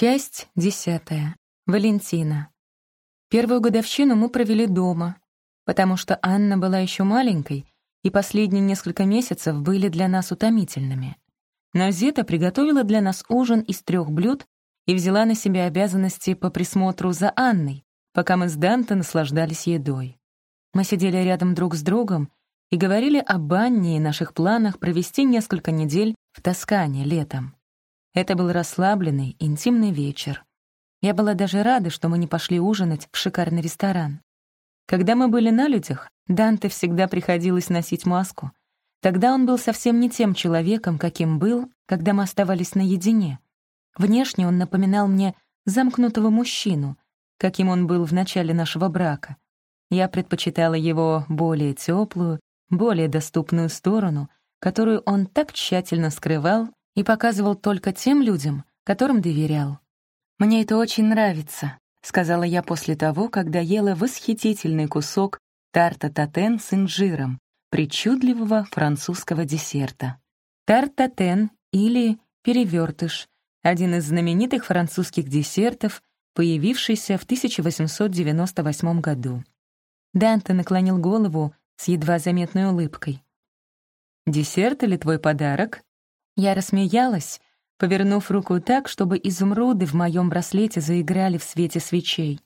Часть десятая. Валентина. Первую годовщину мы провели дома, потому что Анна была еще маленькой, и последние несколько месяцев были для нас утомительными. Но Зета приготовила для нас ужин из трех блюд и взяла на себя обязанности по присмотру за Анной, пока мы с Данте наслаждались едой. Мы сидели рядом друг с другом и говорили об Анне и наших планах провести несколько недель в Тоскане летом. Это был расслабленный, интимный вечер. Я была даже рада, что мы не пошли ужинать в шикарный ресторан. Когда мы были на людях, Данте всегда приходилось носить маску. Тогда он был совсем не тем человеком, каким был, когда мы оставались наедине. Внешне он напоминал мне замкнутого мужчину, каким он был в начале нашего брака. Я предпочитала его более теплую, более доступную сторону, которую он так тщательно скрывал и показывал только тем людям, которым доверял. «Мне это очень нравится», — сказала я после того, когда ела восхитительный кусок тарта-татен с инжиром, причудливого французского десерта. Тарт-татен или перевертыш — один из знаменитых французских десертов, появившийся в 1898 году. Данте наклонил голову с едва заметной улыбкой. «Десерт или твой подарок?» Я рассмеялась, повернув руку так, чтобы изумруды в моем браслете заиграли в свете свечей.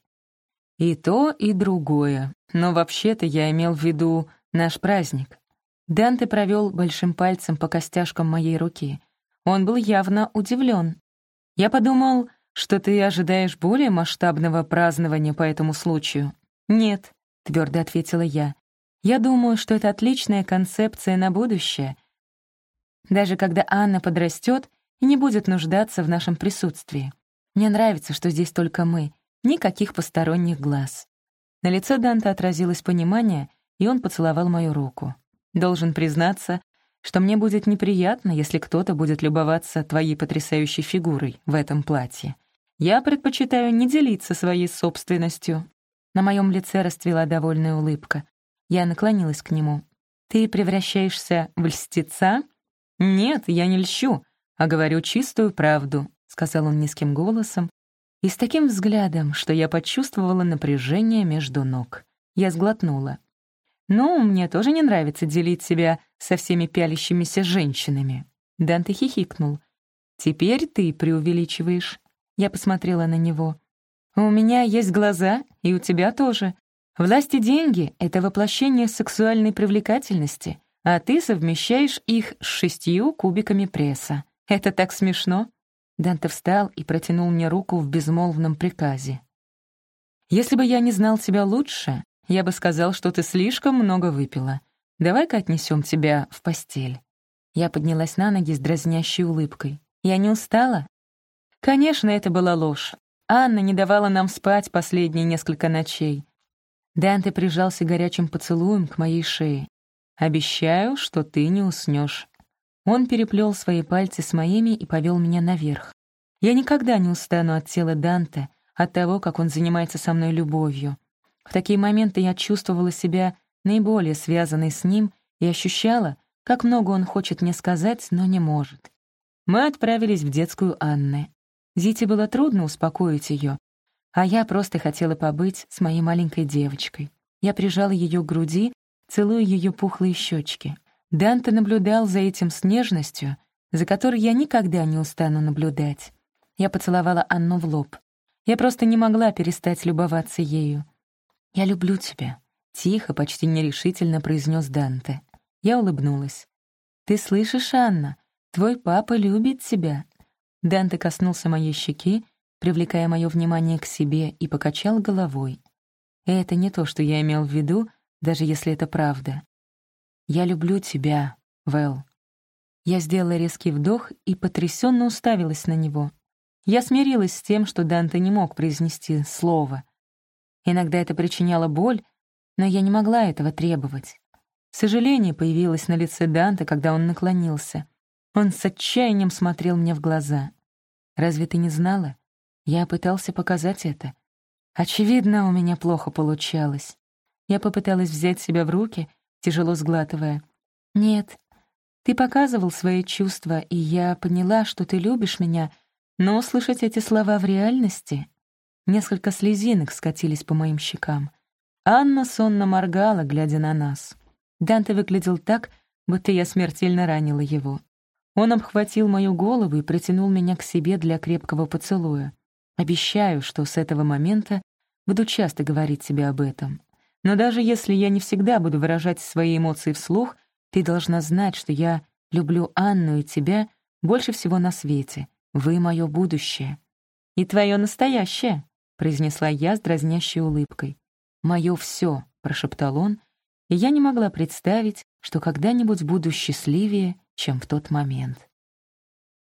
И то, и другое. Но вообще-то я имел в виду наш праздник. Данте провел большим пальцем по костяшкам моей руки. Он был явно удивлен. Я подумал, что ты ожидаешь более масштабного празднования по этому случаю. «Нет», — твердо ответила я. «Я думаю, что это отличная концепция на будущее, даже когда Анна подрастет и не будет нуждаться в нашем присутствии. Мне нравится, что здесь только мы, никаких посторонних глаз. На лице Данте отразилось понимание, и он поцеловал мою руку. Должен признаться, что мне будет неприятно, если кто-то будет любоваться твоей потрясающей фигурой в этом платье. Я предпочитаю не делиться своей собственностью. На моем лице расцвела довольная улыбка. Я наклонилась к нему. «Ты превращаешься в льстеца?» «Нет, я не льщу, а говорю чистую правду», — сказал он низким голосом и с таким взглядом, что я почувствовала напряжение между ног. Я сглотнула. «Ну, мне тоже не нравится делить себя со всеми пялящимися женщинами». Данте хихикнул. «Теперь ты преувеличиваешь». Я посмотрела на него. «У меня есть глаза, и у тебя тоже. Власть и деньги — это воплощение сексуальной привлекательности а ты совмещаешь их с шестью кубиками пресса. Это так смешно!» Данте встал и протянул мне руку в безмолвном приказе. «Если бы я не знал тебя лучше, я бы сказал, что ты слишком много выпила. Давай-ка отнесем тебя в постель». Я поднялась на ноги с дразнящей улыбкой. «Я не устала?» Конечно, это была ложь. Анна не давала нам спать последние несколько ночей. Данте прижался горячим поцелуем к моей шее. Обещаю, что ты не уснешь. Он переплел свои пальцы с моими и повел меня наверх. Я никогда не устану от тела Данте, от того, как он занимается со мной любовью. В такие моменты я чувствовала себя наиболее связанной с ним и ощущала, как много он хочет мне сказать, но не может. Мы отправились в детскую Анны. Зите было трудно успокоить ее, а я просто хотела побыть с моей маленькой девочкой. Я прижала ее к груди целуя ее пухлые щечки. Данте наблюдал за этим с нежностью, за которой я никогда не устану наблюдать. Я поцеловала Анну в лоб. Я просто не могла перестать любоваться ею. «Я люблю тебя», — тихо, почти нерешительно произнес Данте. Я улыбнулась. «Ты слышишь, Анна? Твой папа любит тебя». Данте коснулся моей щеки, привлекая мое внимание к себе, и покачал головой. Это не то, что я имел в виду, даже если это правда. «Я люблю тебя, Вэл». Я сделала резкий вдох и потрясенно уставилась на него. Я смирилась с тем, что Данте не мог произнести слово. Иногда это причиняло боль, но я не могла этого требовать. Сожаление появилось на лице Данте, когда он наклонился. Он с отчаянием смотрел мне в глаза. «Разве ты не знала? Я пытался показать это. Очевидно, у меня плохо получалось. Я попыталась взять себя в руки, тяжело сглатывая. «Нет, ты показывал свои чувства, и я поняла, что ты любишь меня, Но услышать эти слова в реальности... Несколько слезинок скатились по моим щекам. Анна сонно моргала, глядя на нас. Данте выглядел так, будто я смертельно ранила его. Он обхватил мою голову и притянул меня к себе для крепкого поцелуя. Обещаю, что с этого момента буду часто говорить тебе об этом. Но даже если я не всегда буду выражать свои эмоции вслух, ты должна знать, что я люблю Анну и тебя больше всего на свете. Вы — мое будущее. «И твое настоящее», — произнесла я с дразнящей улыбкой. «Мое все», — прошептал он, и я не могла представить, что когда-нибудь буду счастливее, чем в тот момент.